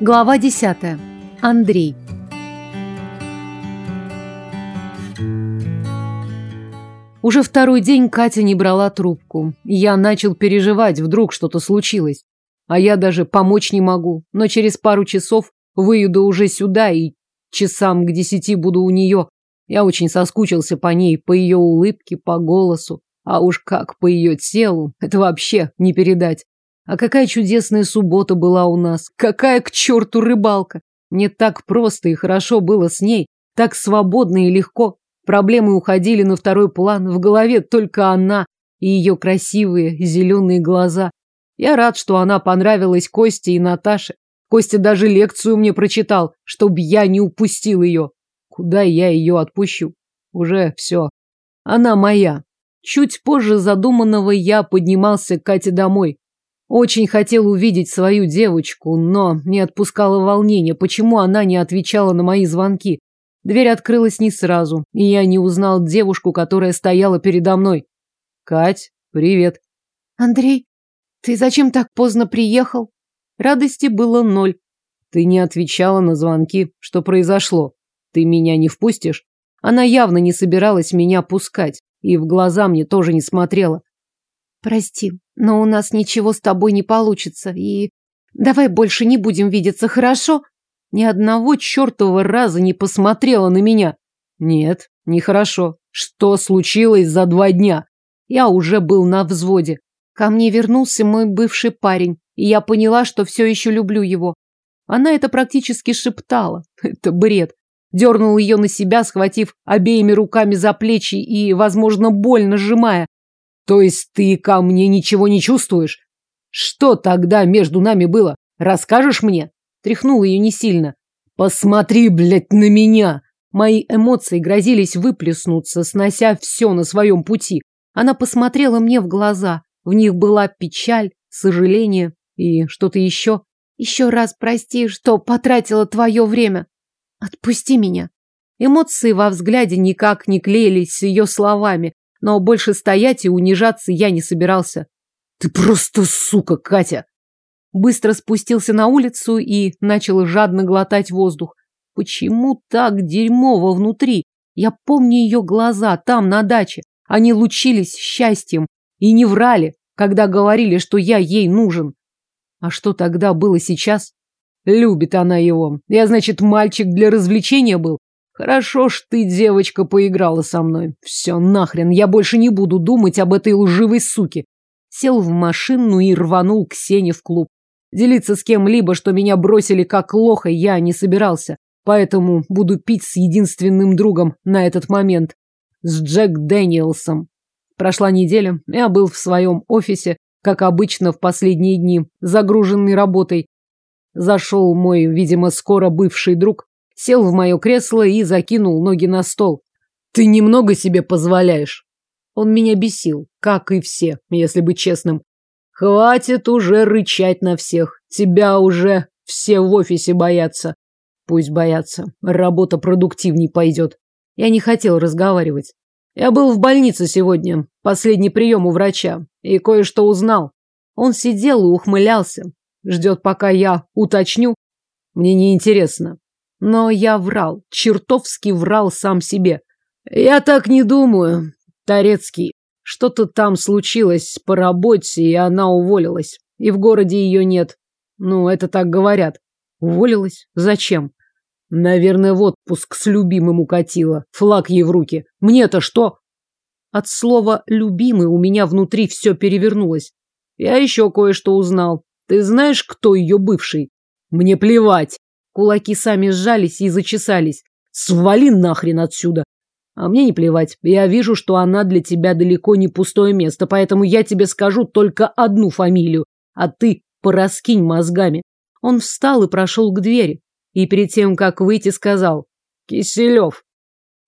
Глава 10. Андрей. Уже второй день Катя не брала трубку. Я начал переживать, вдруг что-то случилось. А я даже помочь не могу. Но через пару часов выеду уже сюда и часам к десяти буду у нее. Я очень соскучился по ней, по ее улыбке, по голосу. А уж как по ее телу, это вообще не передать. А какая чудесная суббота была у нас. Какая к черту рыбалка. Мне так просто и хорошо было с ней. Так свободно и легко. Проблемы уходили на второй план. В голове только она и ее красивые зеленые глаза. Я рад, что она понравилась Косте и Наташе. Костя даже лекцию мне прочитал, чтобы я не упустил ее. Куда я ее отпущу? Уже все. Она моя. Чуть позже задуманного я поднимался к Кате домой. Очень хотел увидеть свою девочку, но не отпускало волнение, почему она не отвечала на мои звонки. Дверь открылась не сразу, и я не узнал девушку, которая стояла передо мной. «Кать, привет». «Андрей, ты зачем так поздно приехал?» Радости было ноль. «Ты не отвечала на звонки. Что произошло? Ты меня не впустишь?» Она явно не собиралась меня пускать, и в глаза мне тоже не смотрела. Прости, но у нас ничего с тобой не получится, и... Давай больше не будем видеться, хорошо? Ни одного чертового раза не посмотрела на меня. Нет, нехорошо. Что случилось за два дня? Я уже был на взводе. Ко мне вернулся мой бывший парень, и я поняла, что все еще люблю его. Она это практически шептала. Это бред. Дернул ее на себя, схватив обеими руками за плечи и, возможно, больно сжимая. То есть ты ко мне ничего не чувствуешь? Что тогда между нами было? Расскажешь мне? Тряхнул ее не сильно. Посмотри, блядь, на меня! Мои эмоции грозились выплеснуться, снося все на своем пути. Она посмотрела мне в глаза. В них была печаль, сожаление и что-то еще. Еще раз прости, что потратила твое время. Отпусти меня. Эмоции во взгляде никак не клеились с ее словами, но больше стоять и унижаться я не собирался. Ты просто сука, Катя! Быстро спустился на улицу и начал жадно глотать воздух. Почему так дерьмово внутри? Я помню ее глаза там, на даче. Они лучились счастьем и не врали, когда говорили, что я ей нужен. А что тогда было сейчас? Любит она его. Я, значит, мальчик для развлечения был. Хорошо ж ты, девочка, поиграла со мной. Все, нахрен, я больше не буду думать об этой лживой суке. Сел в машину и рванул к Сене в клуб. Делиться с кем-либо, что меня бросили как лоха, я не собирался. Поэтому буду пить с единственным другом на этот момент. С Джек Дэниелсом. Прошла неделя, я был в своем офисе, как обычно в последние дни, загруженный работой. Зашел мой, видимо, скоро бывший друг, сел в мое кресло и закинул ноги на стол. Ты немного себе позволяешь. Он меня бесил, как и все, если быть честным. Хватит уже рычать на всех. Тебя уже все в офисе боятся. Пусть боятся. Работа продуктивней пойдет. Я не хотел разговаривать. Я был в больнице сегодня, последний прием у врача, и кое-что узнал. Он сидел и ухмылялся. Ждет, пока я уточню. Мне не интересно. Но я врал, чертовски врал сам себе. Я так не думаю, Торецкий. Что-то там случилось по работе, и она уволилась. И в городе ее нет. Ну, это так говорят. Уволилась? Зачем? Наверное, в отпуск с любимым укатила. Флаг ей в руки. Мне-то что? От слова «любимый» у меня внутри все перевернулось. Я еще кое-что узнал. Ты знаешь, кто ее бывший? Мне плевать. Кулаки сами сжались и зачесались. Свали нахрен отсюда. А мне не плевать. Я вижу, что она для тебя далеко не пустое место, поэтому я тебе скажу только одну фамилию, а ты пораскинь мозгами. Он встал и прошел к двери. И перед тем, как выйти, сказал «Киселев».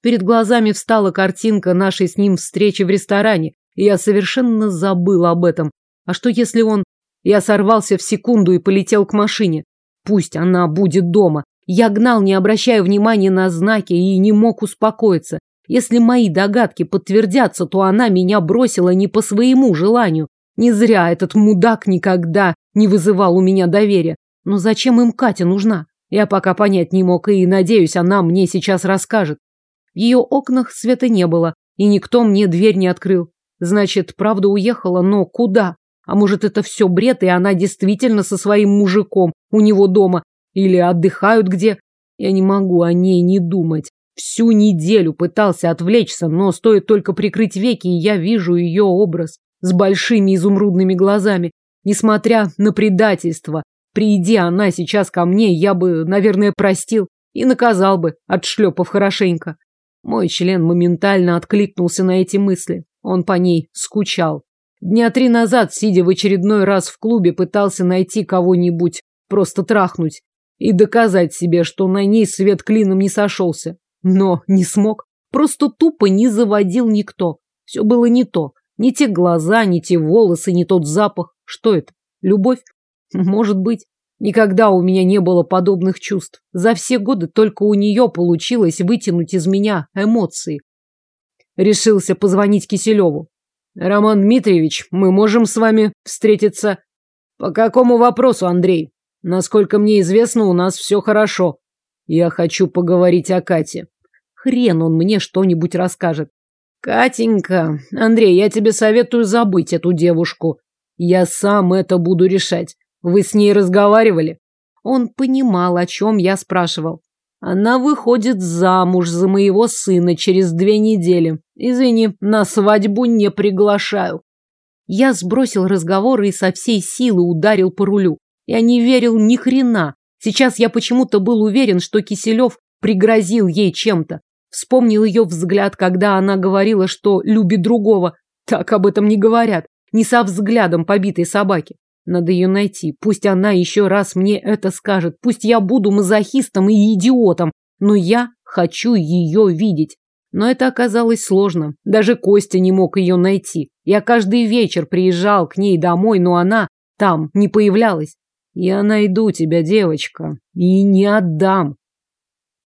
Перед глазами встала картинка нашей с ним встречи в ресторане, и я совершенно забыл об этом. А что если он... Я сорвался в секунду и полетел к машине. Пусть она будет дома. Я гнал, не обращая внимания на знаки, и не мог успокоиться. Если мои догадки подтвердятся, то она меня бросила не по своему желанию. Не зря этот мудак никогда не вызывал у меня доверия. Но зачем им Катя нужна? Я пока понять не мог, и, надеюсь, она мне сейчас расскажет. В ее окнах света не было, и никто мне дверь не открыл. Значит, правда уехала, но куда? А может, это все бред, и она действительно со своим мужиком у него дома? Или отдыхают где? Я не могу о ней не думать. Всю неделю пытался отвлечься, но стоит только прикрыть веки, и я вижу ее образ с большими изумрудными глазами. Несмотря на предательство, приди она сейчас ко мне, я бы, наверное, простил и наказал бы, отшлепав хорошенько. Мой член моментально откликнулся на эти мысли. Он по ней скучал. Дня три назад, сидя в очередной раз в клубе, пытался найти кого-нибудь, просто трахнуть и доказать себе, что на ней свет клином не сошелся. Но не смог. Просто тупо не заводил никто. Все было не то. Ни те глаза, ни те волосы, ни тот запах. Что это? Любовь? Может быть. Никогда у меня не было подобных чувств. За все годы только у нее получилось вытянуть из меня эмоции. Решился позвонить Киселеву. Роман Дмитриевич, мы можем с вами встретиться? По какому вопросу, Андрей? Насколько мне известно, у нас все хорошо. Я хочу поговорить о Кате. Хрен он мне что-нибудь расскажет. Катенька, Андрей, я тебе советую забыть эту девушку. Я сам это буду решать. Вы с ней разговаривали? Он понимал, о чем я спрашивал. Она выходит замуж за моего сына через две недели. Извини, на свадьбу не приглашаю. Я сбросил разговор и со всей силы ударил по рулю. Я не верил ни хрена. Сейчас я почему-то был уверен, что Киселев пригрозил ей чем-то. Вспомнил ее взгляд, когда она говорила, что любит другого. Так об этом не говорят. Не со взглядом побитой собаки. Надо ее найти. Пусть она еще раз мне это скажет. Пусть я буду мазохистом и идиотом. Но я хочу ее видеть. Но это оказалось сложно. Даже Костя не мог ее найти. Я каждый вечер приезжал к ней домой, но она там не появлялась. Я найду тебя, девочка, и не отдам.